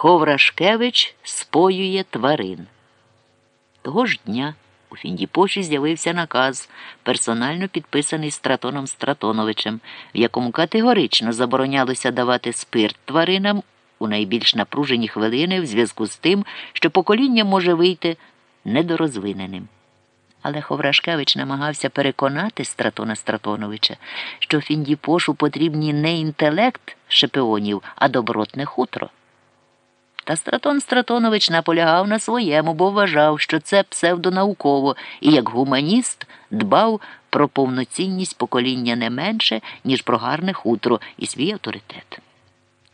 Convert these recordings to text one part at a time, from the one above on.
Ховрашкевич споює тварин. Того ж дня у Фіндіпоші з'явився наказ, персонально підписаний Стратоном Стратоновичем, в якому категорично заборонялося давати спирт тваринам у найбільш напружені хвилини в зв'язку з тим, що покоління може вийти недорозвиненим. Але Ховрашкевич намагався переконати Стратона Стратоновича, що Фіндіпошу потрібні не інтелект шепіонів, а добротне хутро. Та Стратон Стратонович наполягав на своєму, бо вважав, що це псевдонауково і як гуманіст дбав про повноцінність покоління не менше, ніж про гарне хутро і свій авторитет.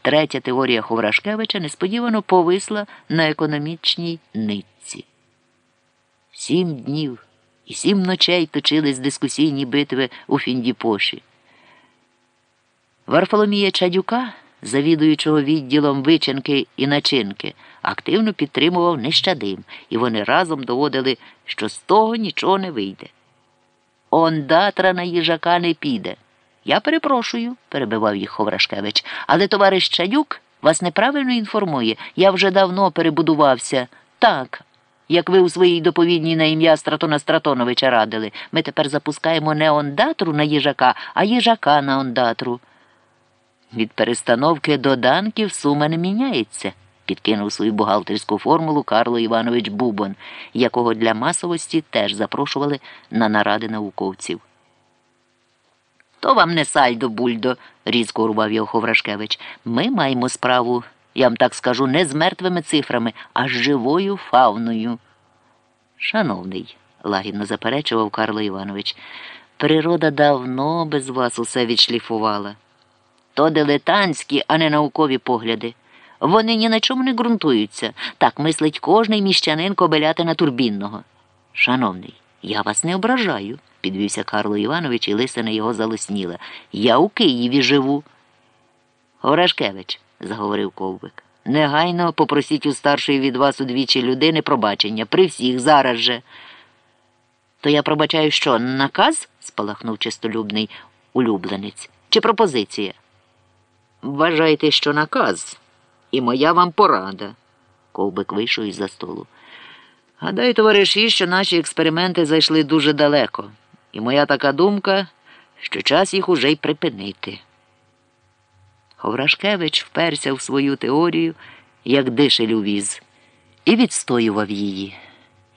Третя теорія Ховрашкевича несподівано повисла на економічній нитці. Сім днів і сім ночей точились дискусійні битви у Фіндіпоші. Варфоломія Чадюка завідуючого відділом вичинки і начинки, активно підтримував нещадим, і вони разом доводили, що з того нічого не вийде. Ондатра на їжака не піде. Я перепрошую, перебивав їх Ховрашкевич, але товариш Чадюк вас неправильно інформує. Я вже давно перебудувався. Так, як ви у своїй доповідній на ім'я Стратона Стратоновича радили, ми тепер запускаємо не ондатру на їжака, а їжака на ондатру. Від перестановки доданків сума не міняється, підкинув свою бухгалтерську формулу Карло Іванович Бубон, якого для масовості теж запрошували на наради науковців. То вам не сальдо, бульдо, різко урвав його Ховрашкевич. Ми маємо справу, я вам так скажу, не з мертвими цифрами, а з живою фавною. Шановний, лагідно заперечував Карло Іванович, природа давно без вас усе відшліфувала. То дилетантські, а не наукові погляди. Вони ні на чому не ґрунтуються. Так мислить кожний міщанин кобелятина турбінного. Шановний, я вас не ображаю, підвівся Карло Іванович і лисина його залосніла. Я у Києві живу. Горашкевич, заговорив ковбик, негайно попросіть у старшої від вас удвічі людини пробачення. При всіх зараз же. То я пробачаю що, наказ? спалахнув чистолюбний улюбленець. Чи пропозиція? Вважайте, що наказ, і моя вам порада. Ковбик вийшов із за столу. Гадаю, товариші, що наші експерименти зайшли дуже далеко, і моя така думка, що час їх уже й припинити. Ховрашкевич вперся в свою теорію, як дишель у віз, і відстоював її.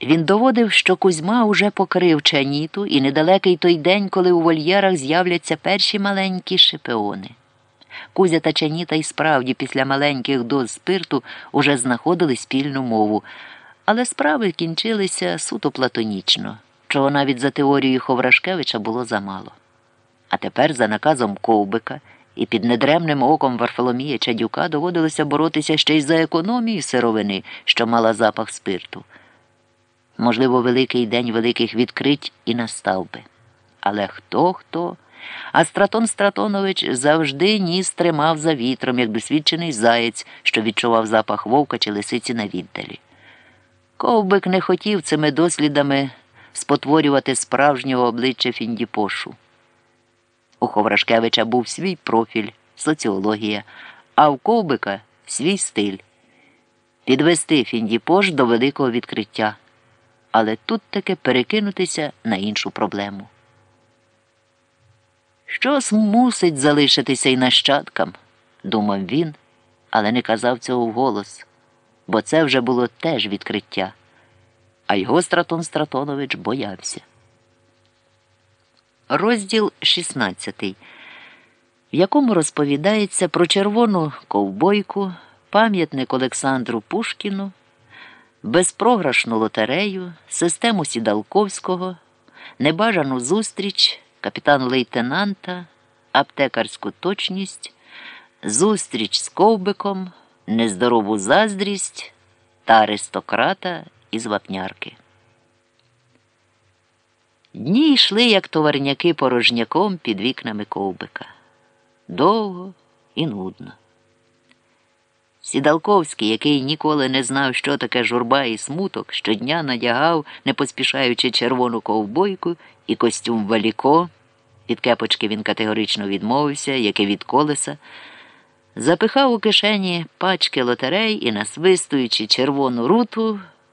Він доводив, що Кузьма уже покрив чаніту, і недалекий той день, коли у вольєрах з'являться перші маленькі шипеони. Кузя та Чаніта й справді після маленьких доз спирту уже знаходили спільну мову, але справи кінчилися суто платонічно, чого навіть за теорією Ховрашкевича було замало. А тепер, за наказом Ковбика і під недремним оком Варфоломія Чадюка доводилося боротися ще й за економію сировини, що мала запах спирту. Можливо, великий день великих відкрить і настав би. Але хто хто? А Стратон Стратонович завжди ніс тримав за вітром, як досвідчений заєць, що відчував запах вовка чи лисиці на віддалі. Ковбик не хотів цими дослідами спотворювати справжнього обличчя Фіндіпошу. У Ховрашкевича був свій профіль, соціологія, а в Ковбика свій стиль підвести Фіндіпош до великого відкриття, але тут таки перекинутися на іншу проблему. Щось мусить залишитися й нащадкам, думав він, але не казав цього вголос, бо це вже було теж відкриття, а його Стратон Стратонович боявся. Розділ 16, в якому розповідається про червону ковбойку, пам'ятник Олександру Пушкіну, безпрограшну лотерею, систему Сідалковського, небажану зустріч капітан лейтенанта, аптекарську точність, зустріч з ковбиком, нездорову заздрість та аристократа із вапнярки. Дні йшли, як товарняки порожняком під вікнами ковбика. Довго і нудно. Сідалковський, який ніколи не знав, що таке журба і смуток, щодня надягав, не поспішаючи червону ковбойку і костюм валіко. Від кепочки він категорично відмовився, як і від колеса. запихав у кишені пачки лотерей і, насвистуючи червону руту,